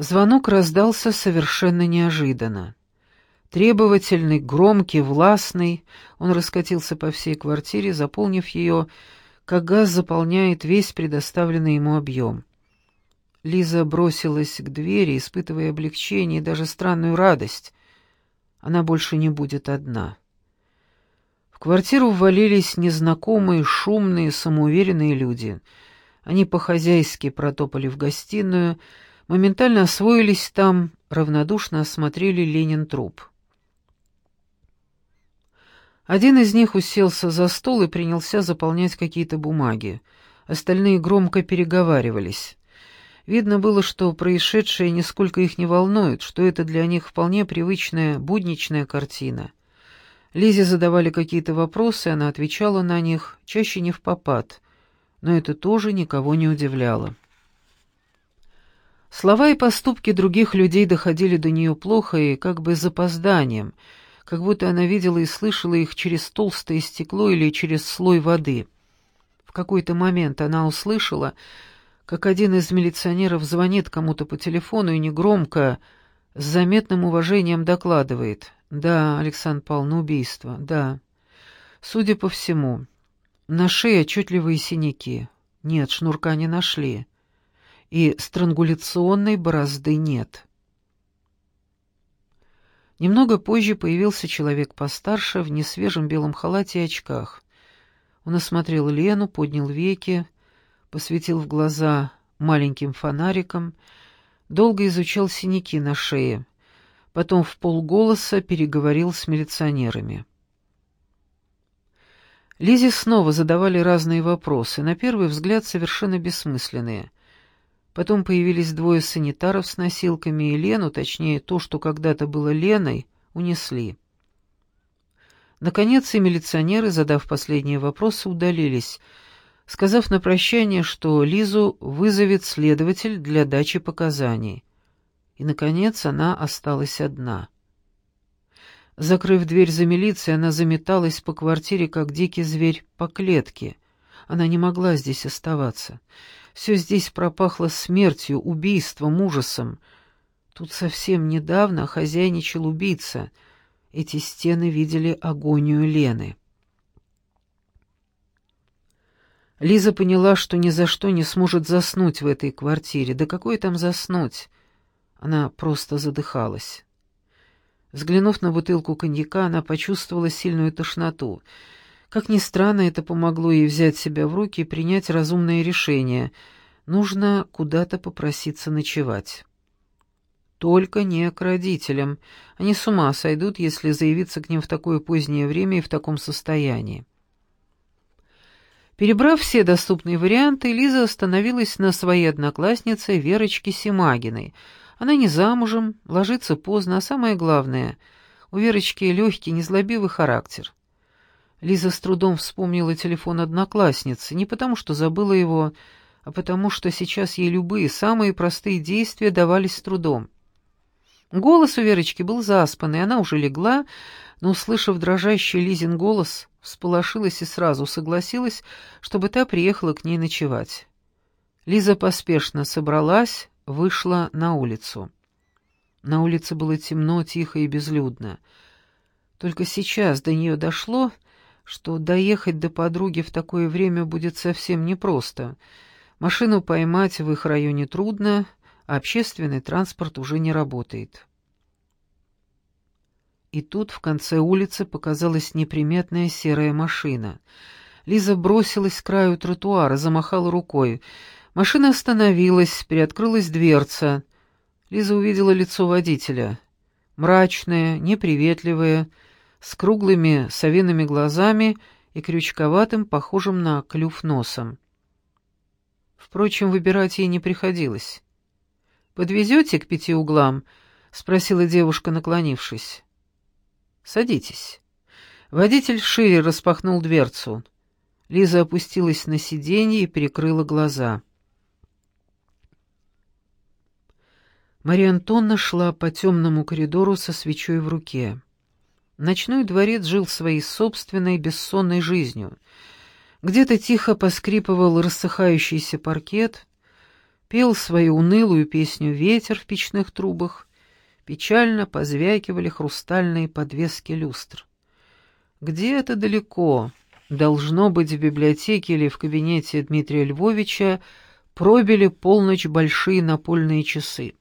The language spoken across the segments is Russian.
Звонок раздался совершенно неожиданно. Требовательный, громкий, властный, он раскатился по всей квартире, заполнив ее, как газ заполняет весь предоставленный ему объем. Лиза бросилась к двери, испытывая облегчение и даже странную радость. Она больше не будет одна. В квартиру ввалились незнакомые, шумные, самоуверенные люди. Они по-хозяйски протопали в гостиную, моментально освоились там, равнодушно осмотрели Ленин труп. Один из них уселся за стол и принялся заполнять какие-то бумаги. Остальные громко переговаривались. Видно было, что происшедшее нисколько их не волнует, что это для них вполне привычная будничная картина. Лизе задавали какие-то вопросы, она отвечала на них, чаще не в попад, но это тоже никого не удивляло. Слова и поступки других людей доходили до нее плохо и как бы с запозданием — как будто она видела и слышала их через толстое стекло или через слой воды. В какой-то момент она услышала, как один из милиционеров звонит кому-то по телефону и негромко, с заметным уважением докладывает. «Да, Александр Павловна, убийство, да. Судя по всему, на шее отчетливые синяки. Нет, шнурка не нашли. И странгуляционной борозды нет». Немного позже появился человек постарше, в несвежем белом халате и очках. Он осмотрел Лену, поднял веки, посветил в глаза маленьким фонариком, долго изучал синяки на шее, потом в полголоса переговорил с милиционерами. Лизе снова задавали разные вопросы, на первый взгляд совершенно бессмысленные. Потом появились двое санитаров с носилками, и Лену, точнее, то, что когда-то было Леной, унесли. Наконец и милиционеры, задав последние вопросы, удалились, сказав на прощание, что Лизу вызовет следователь для дачи показаний. И, наконец, она осталась одна. Закрыв дверь за милицией, она заметалась по квартире, как дикий зверь по клетке. Она не могла здесь оставаться. Все здесь пропахло смертью, убийством, ужасом. Тут совсем недавно хозяйничал убийца. Эти стены видели агонию Лены. Лиза поняла, что ни за что не сможет заснуть в этой квартире. Да какое там заснуть? Она просто задыхалась. Взглянув на бутылку коньяка, она почувствовала сильную тошноту — как ни странно, это помогло ей взять себя в руки и принять разумное решение. Нужно куда-то попроситься ночевать. Только не к родителям. Они с ума сойдут, если заявиться к ним в такое позднее время и в таком состоянии. Перебрав все доступные варианты, Лиза остановилась на своей однокласснице Верочке Симагиной. Она не замужем, ложится поздно, а самое главное, у Верочки легкий, незлобивый характер. Лиза с трудом вспомнила телефон одноклассницы, не потому что забыла его, а потому что сейчас ей любые, самые простые действия давались с трудом. Голос у Верочки был заспанный, она уже легла, но, услышав дрожащий Лизин голос, всполошилась и сразу согласилась, чтобы та приехала к ней ночевать. Лиза поспешно собралась, вышла на улицу. На улице было темно, тихо и безлюдно. Только сейчас до нее дошло, что доехать до подруги в такое время будет совсем непросто. Машину поймать в их районе трудно, а общественный транспорт уже не работает. И тут в конце улицы показалась неприметная серая машина. Лиза бросилась к краю тротуара, замахала рукой. Машина остановилась, приоткрылась дверца. Лиза увидела лицо водителя. Мрачное, неприветливое, с круглыми совиными глазами и крючковатым, похожим на клюв носом. Впрочем, выбирать ей не приходилось. «Подвезете к пяти углам?» — спросила девушка, наклонившись. «Садитесь». Водитель шире распахнул дверцу. Лиза опустилась на сиденье и прикрыла глаза. Мария Антонна шла по темному коридору со свечой в руке. Ночной дворец жил своей собственной бессонной жизнью. Где-то тихо поскрипывал рассыхающийся паркет, Пел свою унылую песню ветер в печных трубах, печально позвякивали хрустальные подвески люстр. Где-то далеко, должно быть в библиотеке или в кабинете Дмитрия Львовича, пробили полночь большие напольные часы.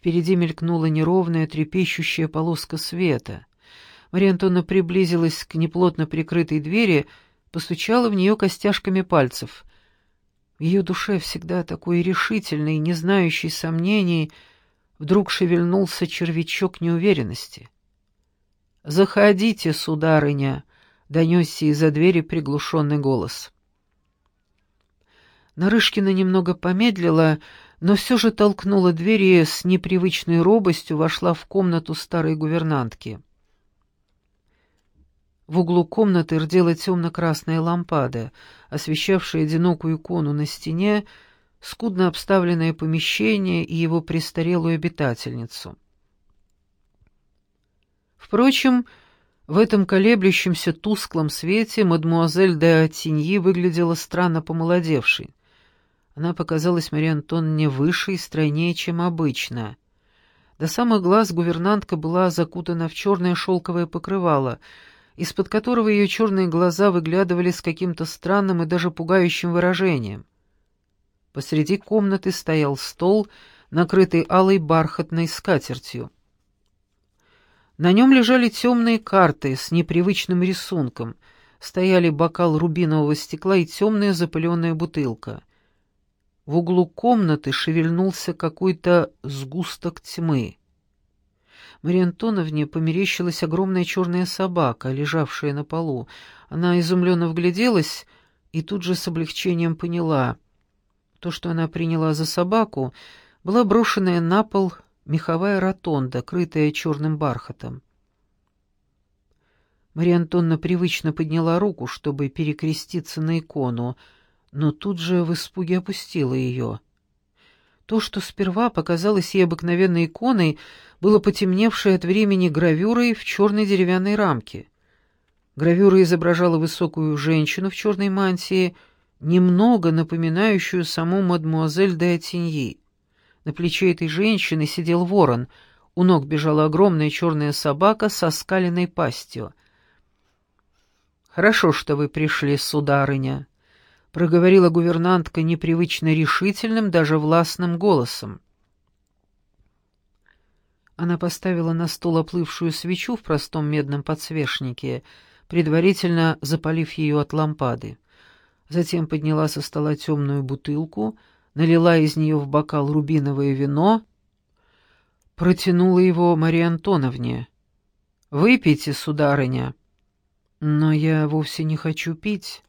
Впереди мелькнула неровная трепещущая полоска света. Мария Антоновна приблизилась к неплотно прикрытой двери, постучала в нее костяшками пальцев. В ее душе, всегда такой решительный, не знающий сомнений, вдруг шевельнулся червячок неуверенности. «Заходите, сударыня!» — донесся из-за двери приглушенный голос. Нарышкина немного помедлила, но все же толкнула дверь и с непривычной робостью вошла в комнату старой гувернантки. В углу комнаты рдела темно-красная лампада, освещавшая одинокую икону на стене, скудно обставленное помещение и его престарелую обитательницу. Впрочем, в этом колеблющемся тусклом свете мадмуазель де Атиньи выглядела странно помолодевшей. Она показалась Марии Антонне выше и стройнее, чем обычно. До самых глаз гувернантка была закутана в черное шелковое покрывало, из-под которого ее черные глаза выглядывали с каким-то странным и даже пугающим выражением. Посреди комнаты стоял стол, накрытый алой бархатной скатертью. На нем лежали темные карты с непривычным рисунком, стояли бокал рубинового стекла и темная запыленная бутылка. В углу комнаты шевельнулся какой-то сгусток тьмы. Марии Антоновне померещилась огромная черная собака, лежавшая на полу. Она изумленно вгляделась и тут же с облегчением поняла. То, что она приняла за собаку, была брошенная на пол меховая ротонда, крытая черным бархатом. Мария Антонна привычно подняла руку, чтобы перекреститься на икону — но тут же в испуге опустила ее. То, что сперва показалось ей обыкновенной иконой, было потемневшей от времени гравюрой в черной деревянной рамке. Гравюра изображала высокую женщину в черной мантии, немного напоминающую саму мадмуазель де Атиньи. На плече этой женщины сидел ворон, у ног бежала огромная черная собака со скаленной пастью. «Хорошо, что вы пришли, сударыня», — проговорила гувернантка непривычно решительным, даже властным голосом. Она поставила на стол оплывшую свечу в простом медном подсвечнике, предварительно запалив ее от лампады. Затем подняла со стола темную бутылку, налила из нее в бокал рубиновое вино, протянула его Марии Антоновне. «Выпейте, сударыня». «Но я вовсе не хочу пить».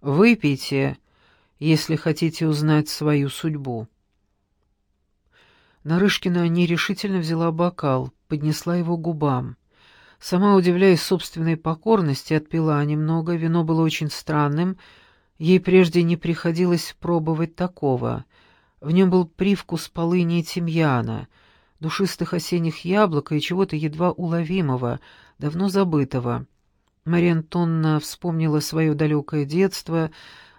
Выпейте, если хотите узнать свою судьбу». Нарышкина нерешительно взяла бокал, поднесла его губам. Сама, удивляясь собственной покорности, отпила немного, вино было очень странным, ей прежде не приходилось пробовать такого. В нем был привкус полыни и тимьяна, душистых осенних яблок и чего-то едва уловимого, давно забытого. Мария Антонна вспомнила свое далекое детство,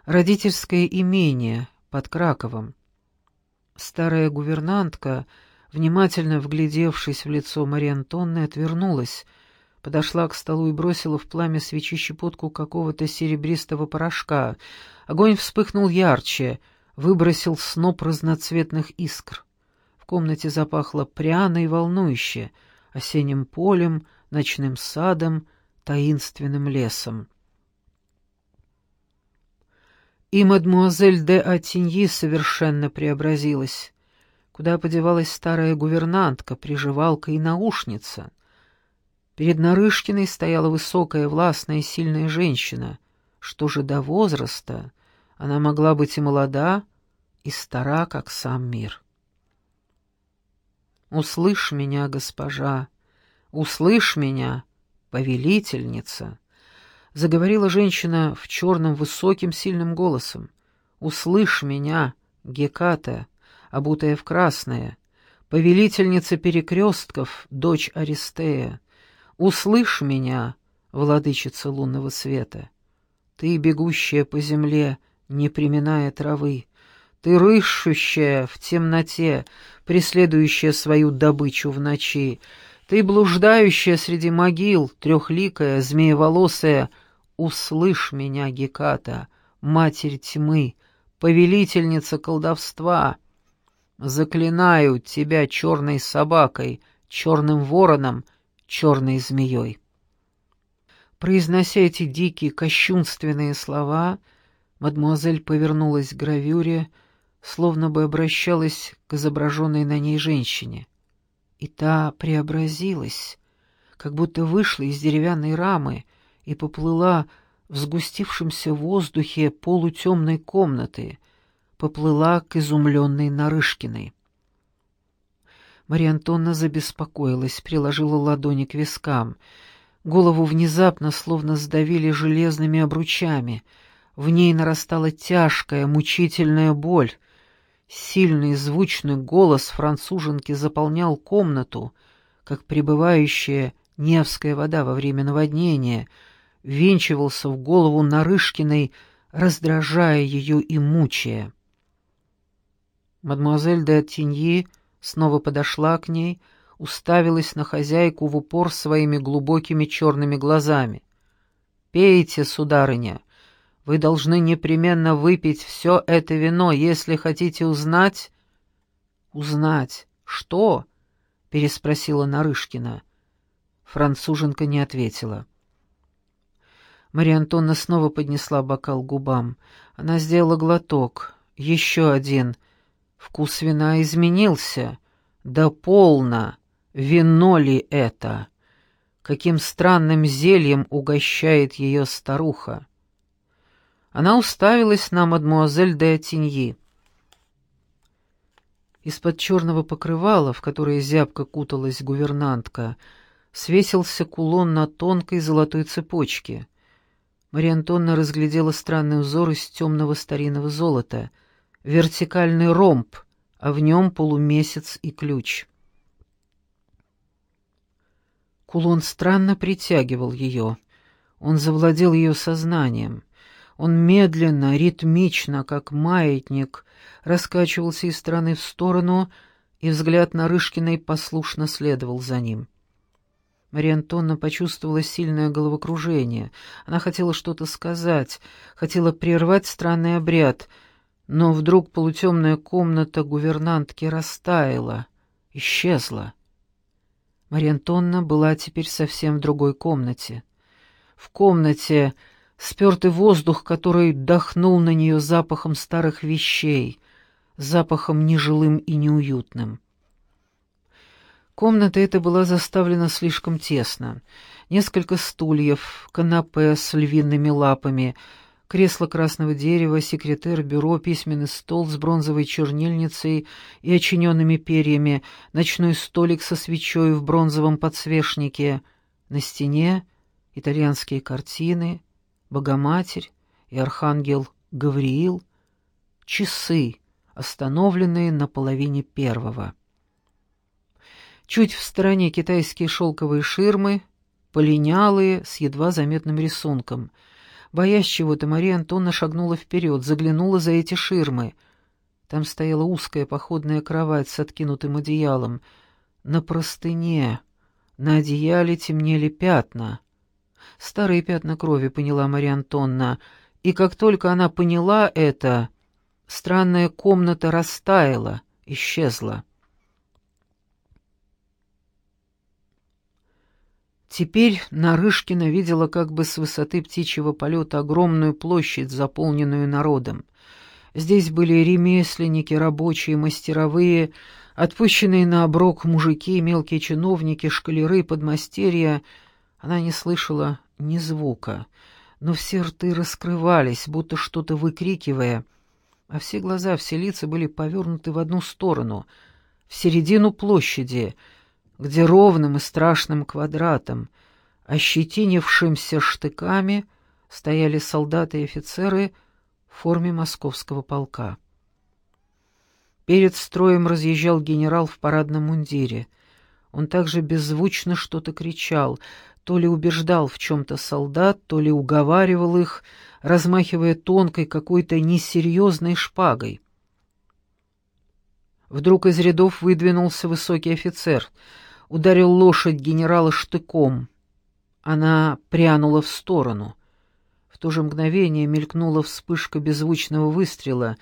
родительское имение под Краковом. Старая гувернантка, внимательно вглядевшись в лицо Марии Антонны, отвернулась, подошла к столу и бросила в пламя свечи щепотку какого-то серебристого порошка. Огонь вспыхнул ярче, выбросил сноп разноцветных искр. В комнате запахло пряно и волнующе, осенним полем, ночным садом, таинственным лесом. И мадмуазель де Атиньи совершенно преобразилась. Куда подевалась старая гувернантка, приживалка и наушница? Перед Нарышкиной стояла высокая, властная, сильная женщина. Что же до возраста? Она могла быть и молода, и стара, как сам мир. «Услышь меня, госпожа, услышь меня!» Повелительница!» — заговорила женщина в черном высоким сильным голосом. «Услышь меня, Геката, обутая в красное, повелительница перекрестков, дочь Аристея. Услышь меня, владычица лунного света. Ты, бегущая по земле, не приминая травы, Ты рыщущая в темноте, преследующая свою добычу в ночи. Ты блуждающая среди могил, трехликая, змееволосая. Услышь меня, Геката, матерь тьмы, повелительница колдовства. Заклинаю тебя черной собакой, черным вороном, черной змеей. Произнося эти дикие, кощунственные слова, мадемуазель повернулась к гравюре, словно бы обращалась к изображенной на ней женщине. И та преобразилась, как будто вышла из деревянной рамы и поплыла в сгустившемся воздухе полутемной комнаты, поплыла к изумленной Нарышкиной. Мария Антонна забеспокоилась, приложила ладони к вискам. Голову внезапно словно сдавили железными обручами. В ней нарастала тяжкая, мучительная боль — Сильный звучный голос француженки заполнял комнату, как прибывающая Невская вода во время наводнения, венчивался в голову Нарышкиной, раздражая ее и мучая. Мадемуазель де Тиньи снова подошла к ней, уставилась на хозяйку в упор своими глубокими черными глазами. «Пейте, сударыня, вы должны непременно выпить все это вино, если хотите узнать...» «Узнать? Что?» — переспросила Нарышкина. Француженка не ответила. Мария Антонна снова поднесла бокал к губам. Она сделала глоток. Еще один. Вкус вина изменился. Да полно! Вино ли это? Каким странным зельем угощает ее старуха? Она уставилась на мадмуазель де Атиньи. Из-под черного покрывала, в которое зябко куталась гувернантка, свесился кулон на тонкой золотой цепочке. Мария Антонна разглядела странный узор из темного старинного золота, вертикальный ромб, а в нем полумесяц и ключ. Кулон странно притягивал ее. Он завладел ее сознанием. Он медленно, ритмично, как маятник, раскачивался из стороны в сторону, и взгляд Нарышкиной послушно следовал за ним. Мария Антонна почувствовала сильное головокружение. Она хотела что-то сказать, хотела прервать странный обряд, но вдруг полутемная комната гувернантки растаяла, исчезла. Мария Антонна была теперь совсем в другой комнате. В комнате спертый воздух, который дохнул на нее запахом старых вещей, запахом нежилым и неуютным. Комната эта была заставлена слишком тесно. Несколько стульев, канапе с львиными лапами, кресло красного дерева, секретер, бюро, письменный стол с бронзовой чернильницей и очиненными перьями, ночной столик со свечой в бронзовом подсвечнике, на стене итальянские картины — Богоматерь и архангел Гавриил, часы, остановленные на половине первого. Чуть в стороне китайские шелковые ширмы, полинялые, с едва заметным рисунком. Боясь чего-то, Мария Антонна шагнула вперед, заглянула за эти ширмы. Там стояла узкая походная кровать с откинутым одеялом. На простыне, на одеяле темнели пятна — Старые пятна крови, поняла Мария Антонна, и как только она поняла это, странная комната растаяла, исчезла. Теперь Нарышкина видела как бы с высоты птичьего полета огромную площадь, заполненную народом. Здесь были ремесленники, рабочие, мастеровые, отпущенные на оброк мужики, мелкие чиновники, шкалеры, подмастерья — она не слышала ни звука, но все рты раскрывались, будто что-то выкрикивая, а все глаза, все лица были повернуты в одну сторону, в середину площади, где ровным и страшным квадратом, ощетинившимся штыками, стояли солдаты и офицеры в форме московского полка. Перед строем разъезжал генерал в парадном мундире. Он также беззвучно что-то кричал — то ли убеждал в чем-то солдат, то ли уговаривал их, размахивая тонкой какой-то несерьезной шпагой. Вдруг из рядов выдвинулся высокий офицер, ударил лошадь генерала штыком. Она прянула в сторону. В то же мгновение мелькнула вспышка беззвучного выстрела,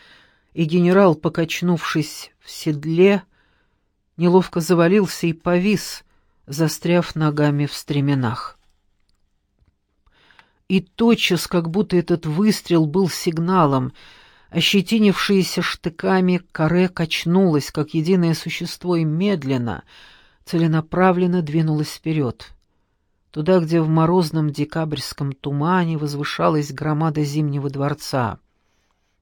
и генерал, покачнувшись в седле, неловко завалился и повис, застряв ногами в стременах. И тотчас, как будто этот выстрел был сигналом, ощетинившееся штыками каре качнулось, как единое существо, и медленно, целенаправленно двинулось вперед. Туда, где в морозном декабрьском тумане возвышалась громада Зимнего дворца.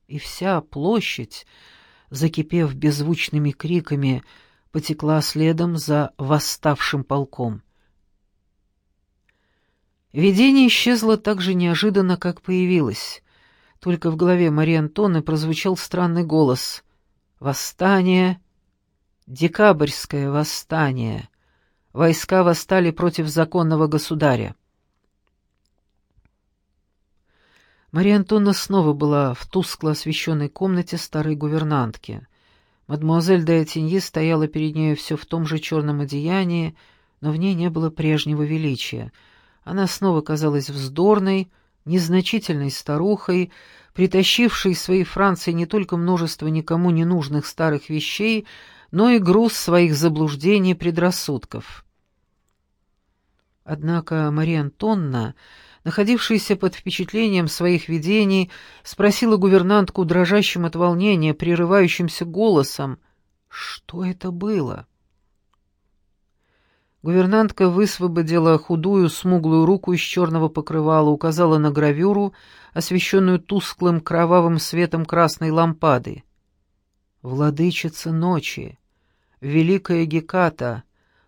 И вся площадь, закипев беззвучными криками, потекла следом за восставшим полком. Видение исчезло так же неожиданно, как появилось. Только в голове Марии Антоны прозвучал странный голос. «Восстание! Декабрьское восстание! Войска восстали против законного государя!» Мария Антонна снова была в тускло освещенной комнате старой гувернантки. Мадемуазель де Атиньи стояла перед ней все в том же черном одеянии, но в ней не было прежнего величия. Она снова казалась вздорной, незначительной старухой, притащившей из своей Франции не только множество никому не нужных старых вещей, но и груз своих заблуждений и предрассудков. Однако Мария Антонна, находившаяся под впечатлением своих видений, спросила гувернантку дрожащим от волнения, прерывающимся голосом, что это было. Гувернантка высвободила худую смуглую руку из черного покрывала, указала на гравюру, освещенную тусклым кровавым светом красной лампады. «Владычица ночи, великая Геката,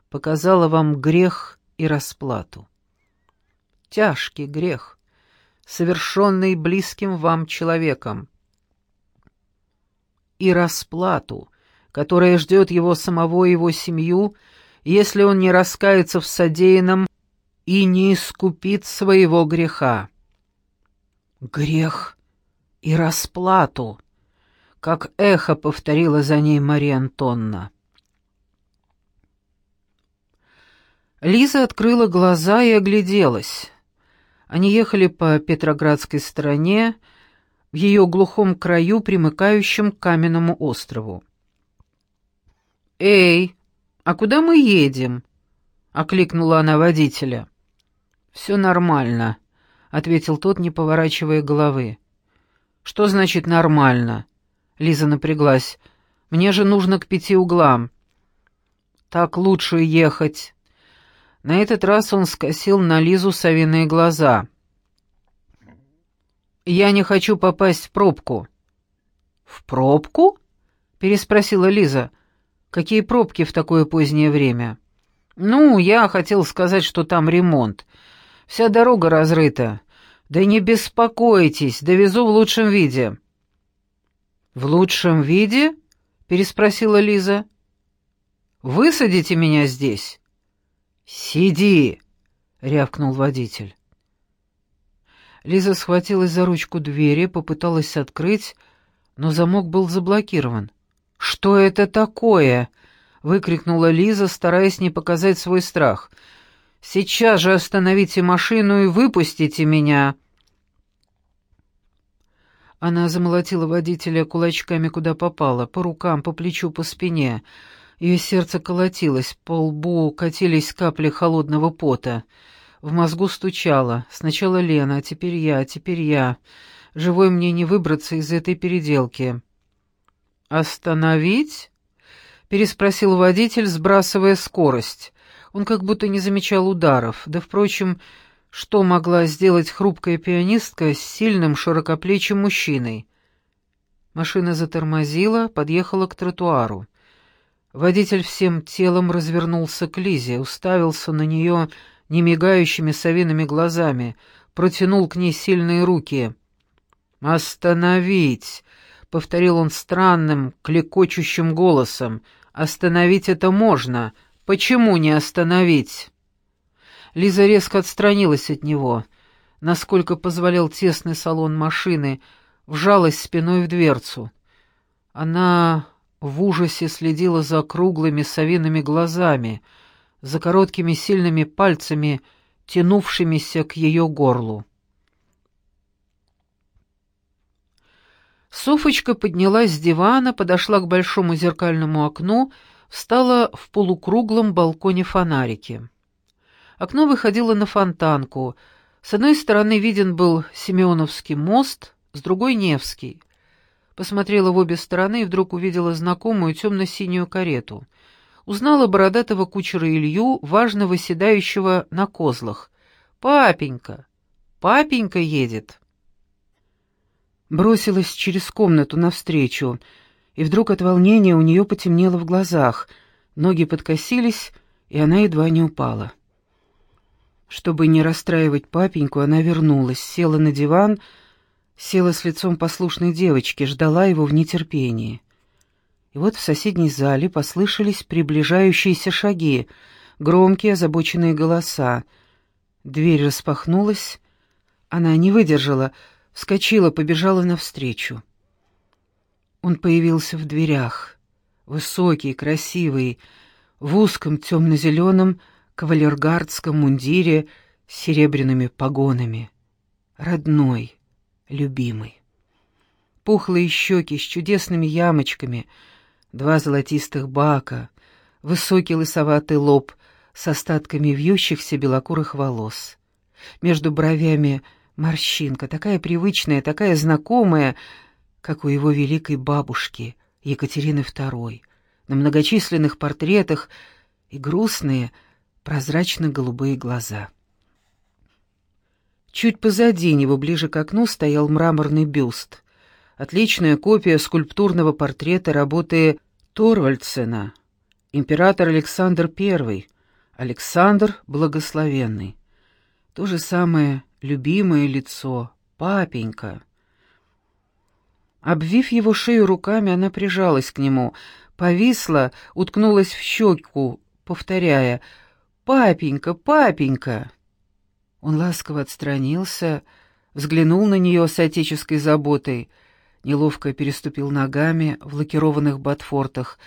показала вам грех и расплату. Тяжкий грех, совершенный близким вам человеком, и расплату, которая ждет его самого и его семью — если он не раскается в содеянном и не искупит своего греха. Грех и расплату, как эхо повторила за ней Мария Антонна. Лиза открыла глаза и огляделась. Они ехали по Петроградской стороне, в ее глухом краю, примыкающем к каменному острову. «Эй!» «А куда мы едем?» — окликнула она водителя. «Все нормально», — ответил тот, не поворачивая головы. «Что значит «нормально»?» — Лиза напряглась. «Мне же нужно к пяти углам». «Так лучше ехать». На этот раз он скосил на Лизу совиные глаза. «Я не хочу попасть в пробку». «В пробку?» — переспросила Лиза. Какие пробки в такое позднее время? Ну, я хотел сказать, что там ремонт. Вся дорога разрыта. Да не беспокойтесь, довезу в лучшем виде. В лучшем виде? переспросила Лиза. Высадите меня здесь. Сиди, рявкнул водитель. Лиза схватилась за ручку двери, попыталась открыть, но замок был заблокирован. «Что это такое?» — выкрикнула Лиза, стараясь не показать свой страх. «Сейчас же остановите машину и выпустите меня!» Она замолотила водителя кулачками куда попало, по рукам, по плечу, по спине. Ее сердце колотилось, по лбу катились капли холодного пота. В мозгу стучало. Сначала Лена, а теперь я, теперь я. Живой мне не выбраться из этой переделки. «Остановить?» — переспросил водитель, сбрасывая скорость. Он как будто не замечал ударов. Да, впрочем, что могла сделать хрупкая пианистка с сильным широкоплечим мужчиной? Машина затормозила, подъехала к тротуару. Водитель всем телом развернулся к Лизе, уставился на нее немигающими совиными глазами, протянул к ней сильные руки. «Остановить!» — повторил он странным, клекочущим голосом. «Остановить это можно. Почему не остановить?» Лиза резко отстранилась от него, насколько позволял тесный салон машины, вжалась спиной в дверцу. Она в ужасе следила за круглыми совиными глазами, за короткими сильными пальцами, тянувшимися к ее горлу. Софочка поднялась с дивана, подошла к большому зеркальному окну, встала в полукруглом балконе фонарики. Окно выходило на фонтанку. С одной стороны виден был Семеновский мост, с другой — Невский. Посмотрела в обе стороны и вдруг увидела знакомую темно-синюю карету. Узнала бородатого кучера Илью, важно выседающего на козлах. «Папенька! Папенька едет!» бросилась через комнату навстречу, и вдруг от волнения у нее потемнело в глазах, ноги подкосились, и она едва не упала. Чтобы не расстраивать папеньку, она вернулась, села на диван, села с лицом послушной девочки, ждала его в нетерпении. И вот в соседней зале послышались приближающиеся шаги, громкие озабоченные голоса. Дверь распахнулась, она не выдержала — вскочила, побежала навстречу. Он появился в дверях, высокий, красивый, в узком темно-зеленом кавалергардском мундире с серебряными погонами. Родной, любимый. Пухлые щеки с чудесными ямочками, два золотистых бака, высокий лысоватый лоб с остатками вьющихся белокурых волос. Между бровями — Морщинка, такая привычная, такая знакомая, как у его великой бабушки, Екатерины II, на многочисленных портретах и грустные, прозрачно-голубые глаза. Чуть позади него, ближе к окну, стоял мраморный бюст. Отличная копия скульптурного портрета работы Торвальдсена, император Александр I, Александр Благословенный. То же самое любимое лицо, папенька. Обвив его шею руками, она прижалась к нему, повисла, уткнулась в щеку, повторяя «Папенька, папенька!». Он ласково отстранился, взглянул на нее с отеческой заботой, неловко переступил ногами в лакированных ботфортах,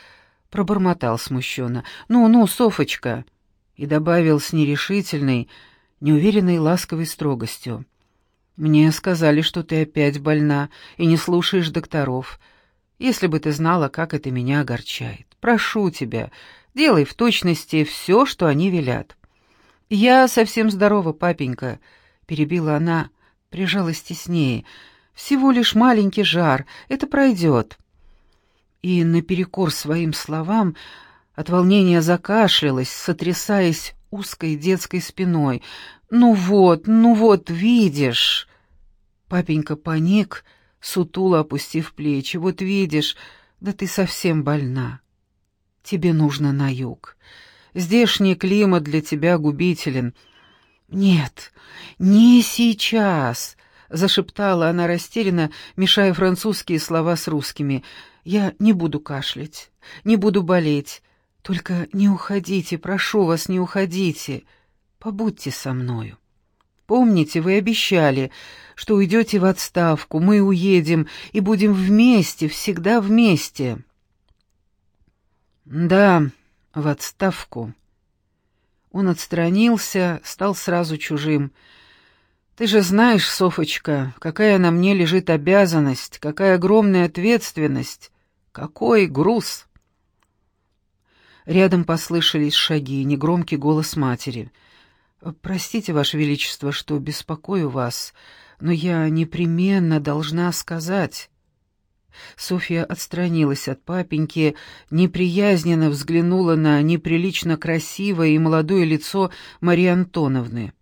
пробормотал смущенно «Ну-ну, Софочка!» и добавил с нерешительной, неуверенной ласковой строгостью. «Мне сказали, что ты опять больна и не слушаешь докторов. Если бы ты знала, как это меня огорчает. Прошу тебя, делай в точности все, что они велят». «Я совсем здорова, папенька», — перебила она, прижалась теснее. «Всего лишь маленький жар, это пройдет». И наперекор своим словам от волнения закашлялась, сотрясаясь узкой детской спиной. «Ну вот, ну вот, видишь!» Папенька паник, сутуло опустив плечи. «Вот видишь, да ты совсем больна. Тебе нужно на юг. Здешний климат для тебя губителен». «Нет, не сейчас!» — зашептала она растерянно, мешая французские слова с русскими. «Я не буду кашлять, не буду болеть. Только не уходите, прошу вас, не уходите. Побудьте со мною. Помните, вы обещали, что уйдете в отставку, мы уедем и будем вместе, всегда вместе. Да, в отставку. Он отстранился, стал сразу чужим. Ты же знаешь, Софочка, какая на мне лежит обязанность, какая огромная ответственность, какой груз. Рядом послышались шаги, негромкий голос матери. «Простите, Ваше Величество, что беспокою вас, но я непременно должна сказать...» Софья отстранилась от папеньки, неприязненно взглянула на неприлично красивое и молодое лицо Марии Антоновны.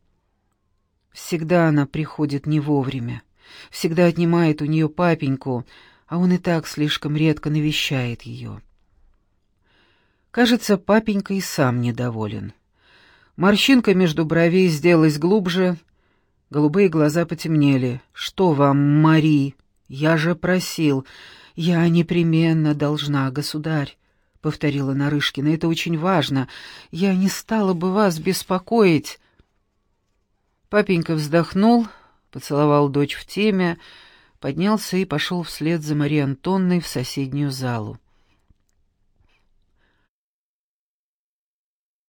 Всегда она приходит не вовремя, всегда отнимает у нее папеньку, а он и так слишком редко навещает ее. Кажется, папенька и сам недоволен. Морщинка между бровей сделалась глубже, голубые глаза потемнели. «Что вам, Мари? Я же просил. Я непременно должна, государь», — повторила Нарышкина. «Это очень важно. Я не стала бы вас беспокоить». Папенька вздохнул, поцеловал дочь в теме, поднялся и пошел вслед за Марией Антонной в соседнюю залу.